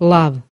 love.